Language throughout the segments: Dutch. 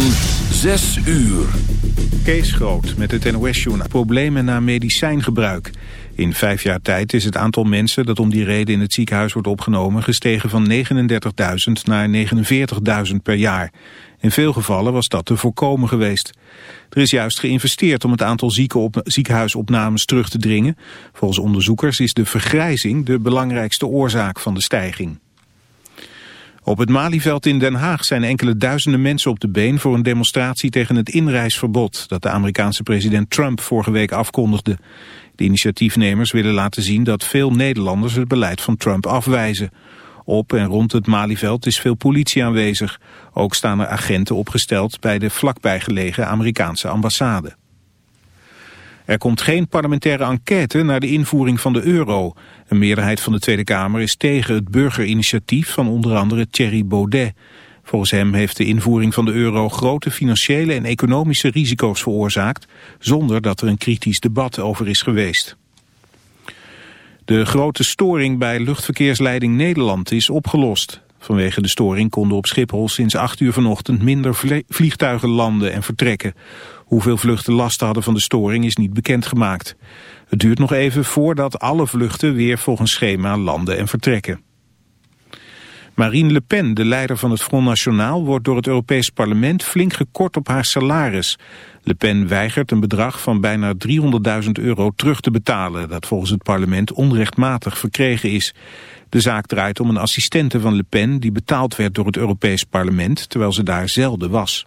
van 6 uur. Kees Groot met het NOS-journaal. Problemen na medicijngebruik. In vijf jaar tijd is het aantal mensen dat om die reden in het ziekenhuis wordt opgenomen... gestegen van 39.000 naar 49.000 per jaar. In veel gevallen was dat te voorkomen geweest. Er is juist geïnvesteerd om het aantal ziekenhuisopnames terug te dringen. Volgens onderzoekers is de vergrijzing de belangrijkste oorzaak van de stijging. Op het Malieveld in Den Haag zijn enkele duizenden mensen op de been voor een demonstratie tegen het inreisverbod dat de Amerikaanse president Trump vorige week afkondigde. De initiatiefnemers willen laten zien dat veel Nederlanders het beleid van Trump afwijzen. Op en rond het Malieveld is veel politie aanwezig. Ook staan er agenten opgesteld bij de vlakbij gelegen Amerikaanse ambassade. Er komt geen parlementaire enquête naar de invoering van de euro. Een meerderheid van de Tweede Kamer is tegen het burgerinitiatief van onder andere Thierry Baudet. Volgens hem heeft de invoering van de euro grote financiële en economische risico's veroorzaakt, zonder dat er een kritisch debat over is geweest. De grote storing bij luchtverkeersleiding Nederland is opgelost. Vanwege de storing konden op Schiphol sinds 8 uur vanochtend minder vliegtuigen landen en vertrekken. Hoeveel vluchten last hadden van de storing is niet bekendgemaakt. Het duurt nog even voordat alle vluchten weer volgens schema landen en vertrekken. Marine Le Pen, de leider van het Front National, wordt door het Europees Parlement flink gekort op haar salaris. Le Pen weigert een bedrag van bijna 300.000 euro terug te betalen, dat volgens het parlement onrechtmatig verkregen is. De zaak draait om een assistente van Le Pen die betaald werd door het Europees Parlement, terwijl ze daar zelden was.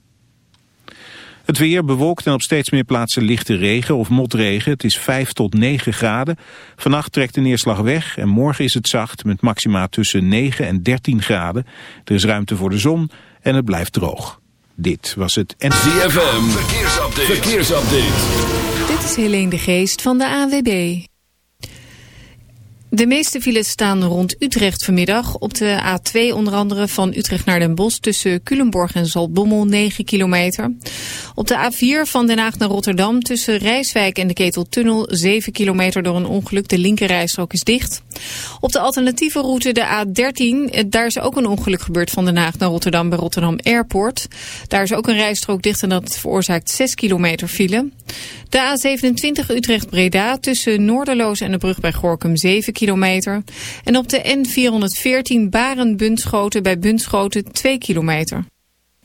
Het weer bewolkt en op steeds meer plaatsen lichte regen of motregen. Het is 5 tot 9 graden. Vannacht trekt de neerslag weg en morgen is het zacht met maxima tussen 9 en 13 graden. Er is ruimte voor de zon en het blijft droog. Dit was het ZFM. Verkeersupdate. Verkeersupdate. Dit is Helene de Geest van de AWB. De meeste files staan rond Utrecht vanmiddag. Op de A2 onder andere van Utrecht naar Den Bosch tussen Culemborg en Zaltbommel 9 kilometer. Op de A4 van Den Haag naar Rotterdam tussen Rijswijk en de Keteltunnel 7 kilometer door een ongeluk. De linkerrijstrook is dicht. Op de alternatieve route de A13, eh, daar is ook een ongeluk gebeurd van Den Haag naar Rotterdam bij Rotterdam Airport. Daar is ook een rijstrook dicht en dat veroorzaakt 6 kilometer file. De A27 Utrecht-Breda tussen Noorderloos en de brug bij Gorkum 7 kilometer. En op de N414 Baren-Bunschoten bij Bunschoten 2 kilometer.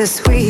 the sweet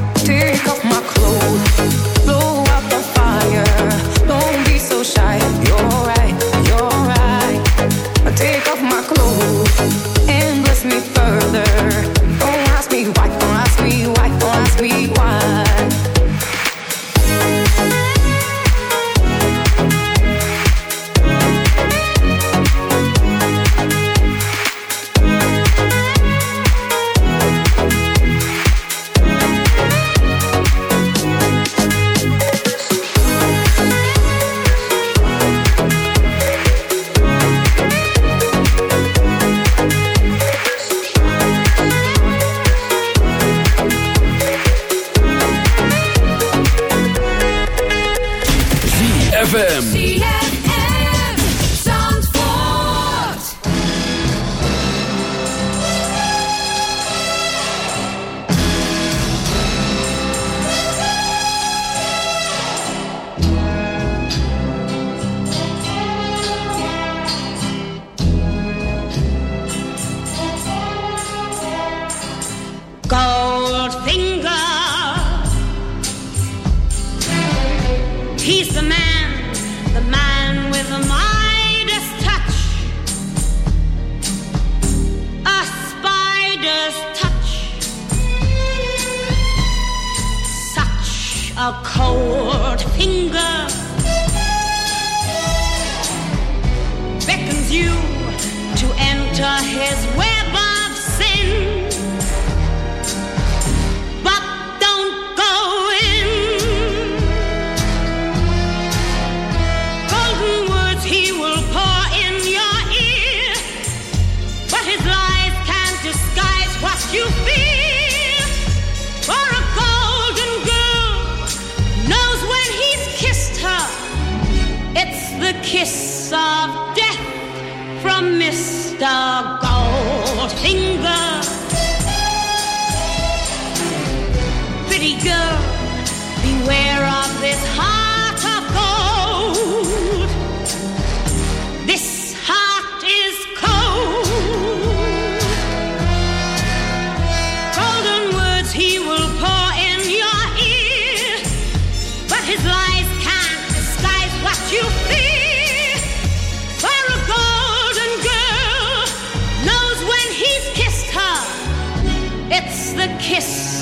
a cold finger beckons you to end.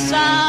sound.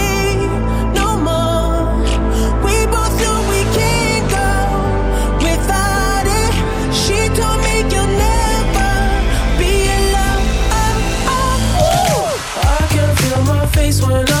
one.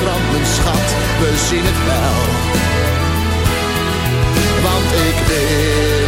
strandt, mijn schat, we zien het wel. Want ik wil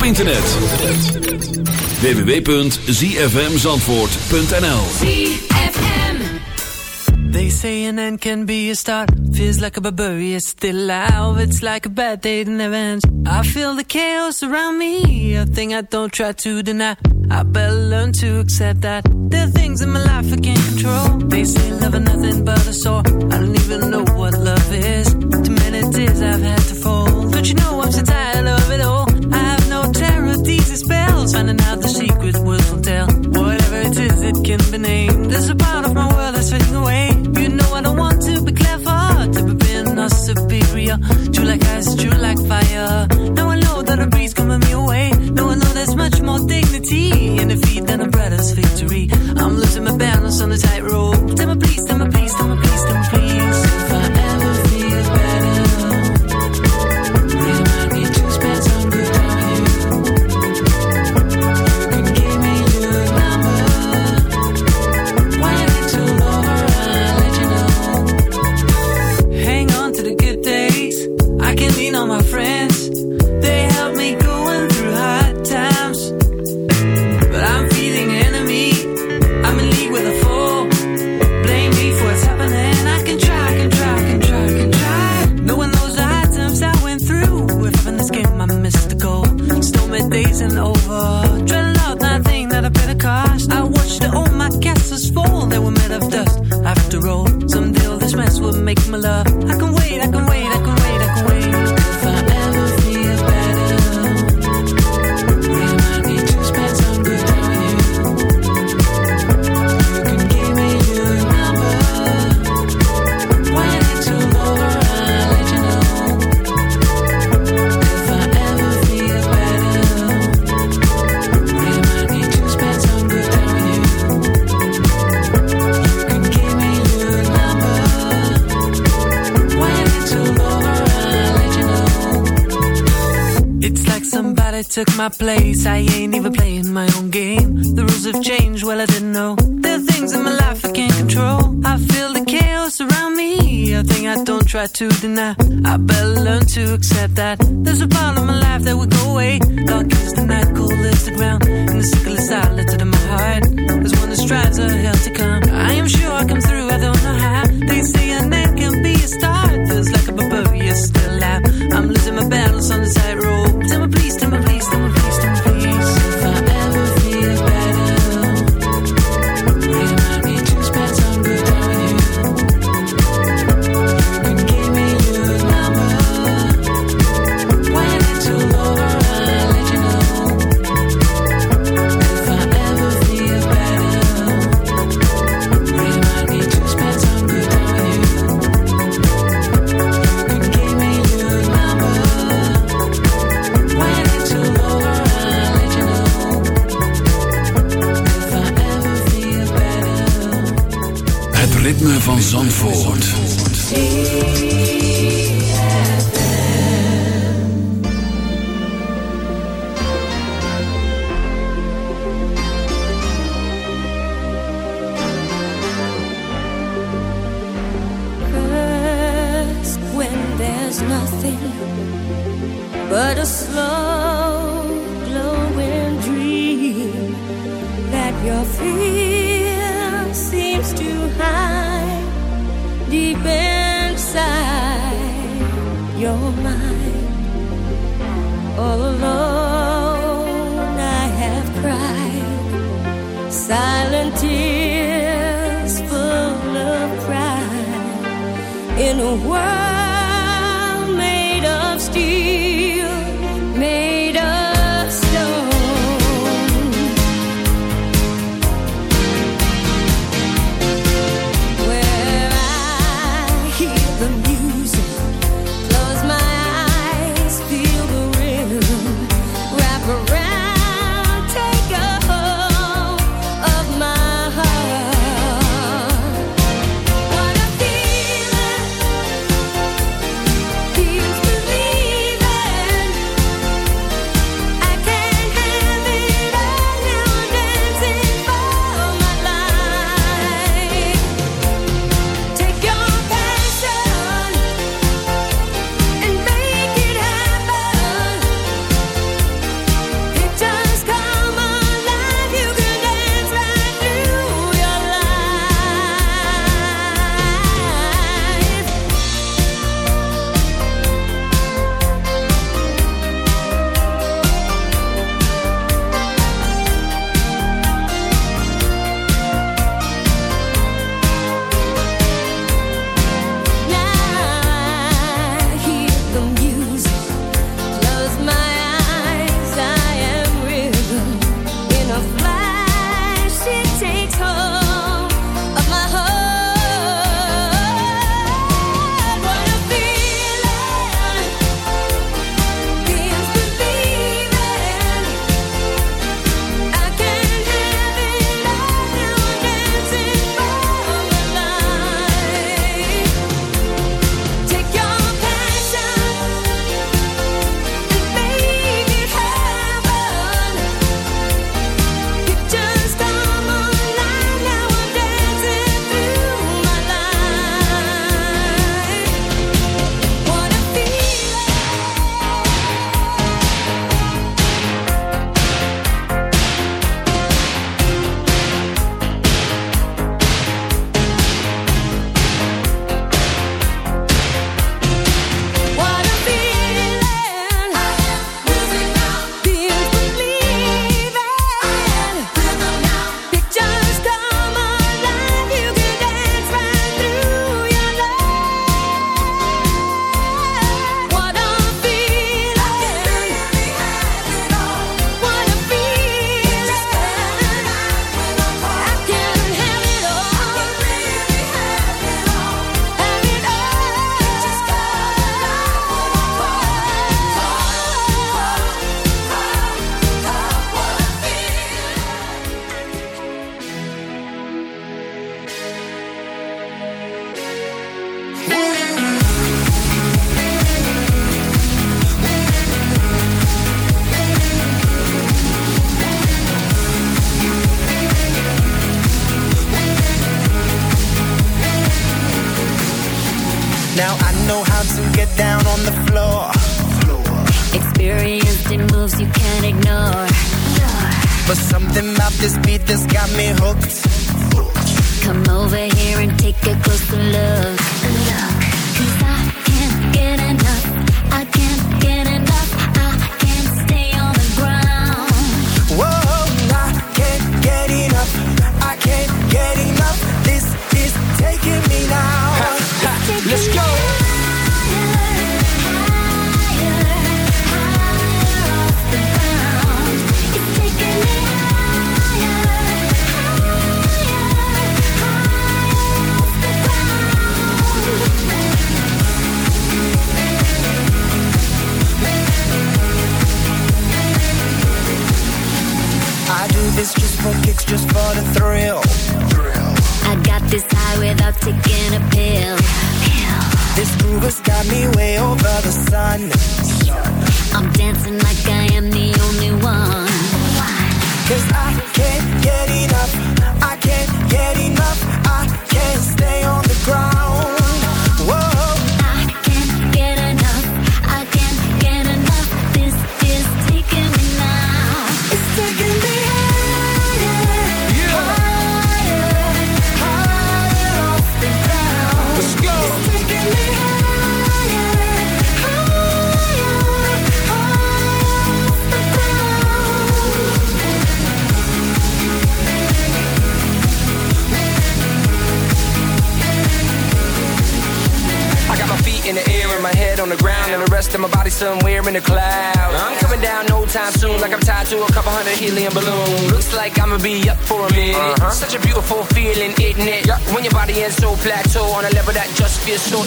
op internet. www.zfmzandvoort.nl They say an end can be a start. Feels like a barbarian it's still alive. It's like a bad day in never. I feel the chaos around me. A thing I don't try to deny. I better learn to accept that There are things in my life I can't control They say love is nothing but a sore I don't even know what love is Too many I've had to you know I'm so tired took my place. I ain't even playing my own game. The rules have changed, well, I didn't know. There are things in my life I can't control. I feel the chaos around me, a thing I don't try to deny. I better learn to accept that. There's a part of my life that would go away. Dark is the night, cold is the ground. And the sickle is lifted in my heart. There's one that strives for hell to come. I am sure I come through, I don't know how. They say a man can be a star. There's like a barbarian still out. I'm losing my battles on the tightrope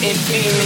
It's me.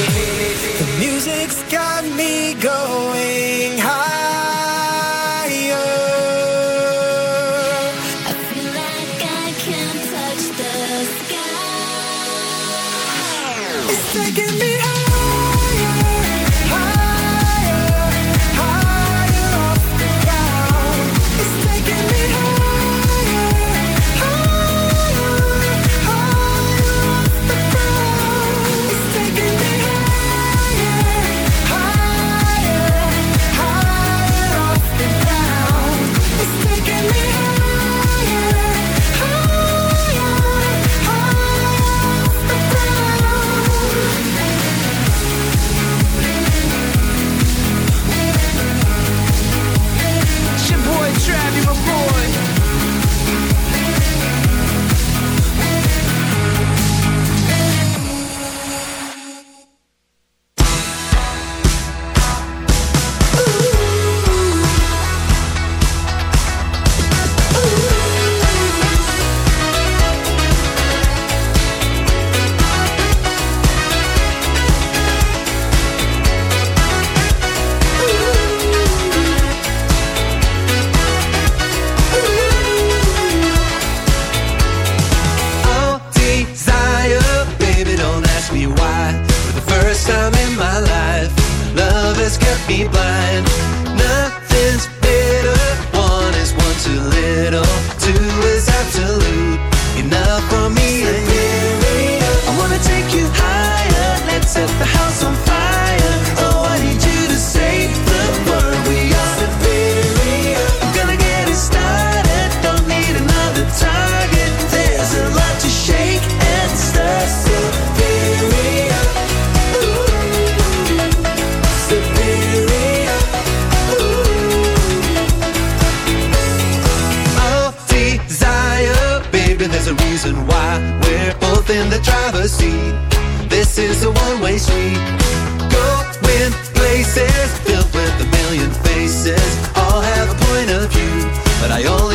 yol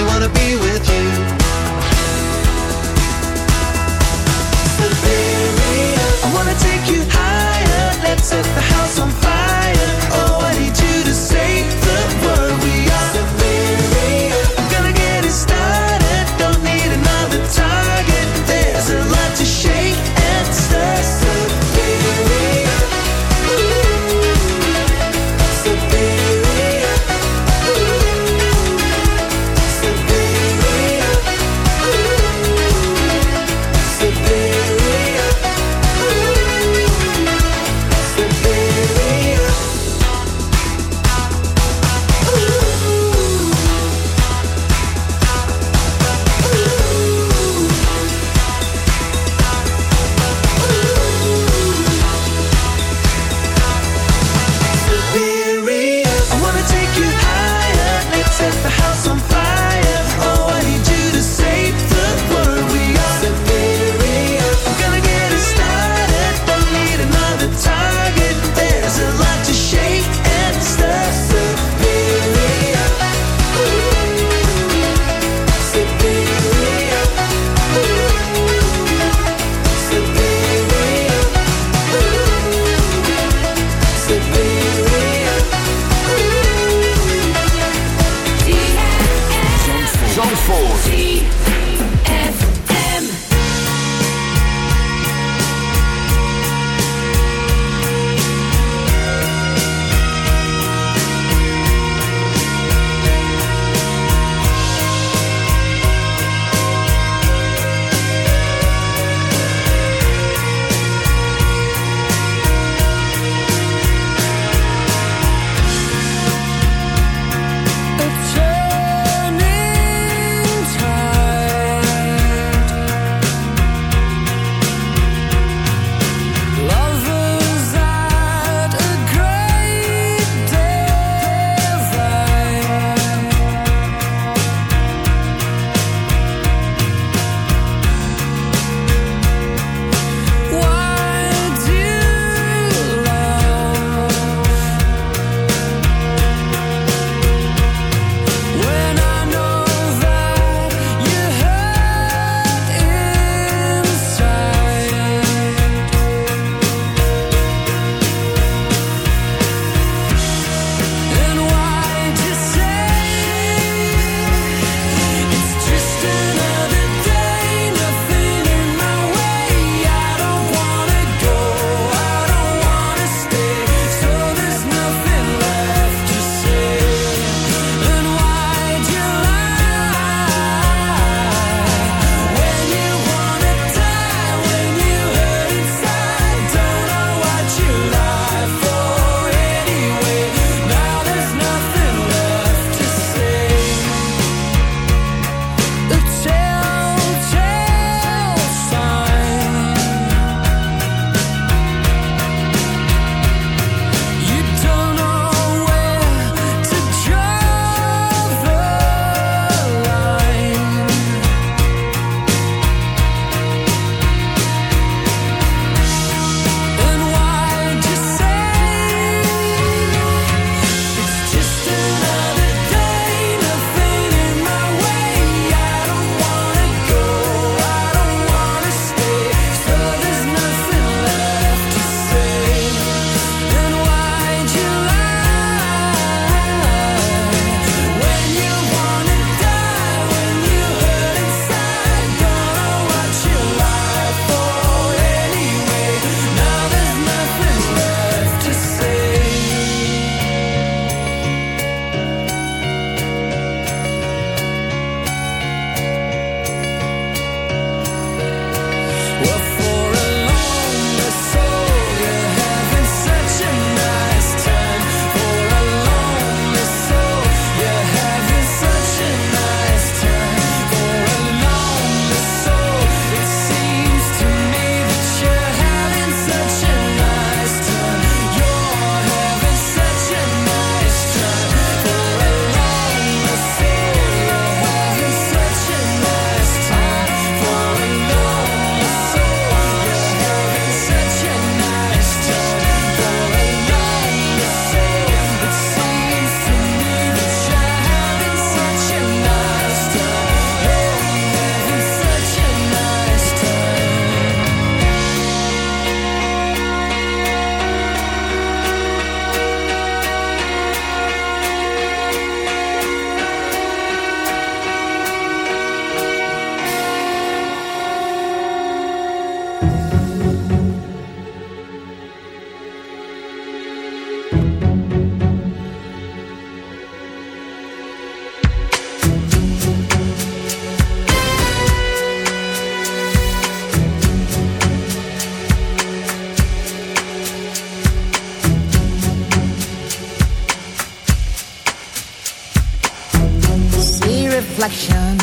reflections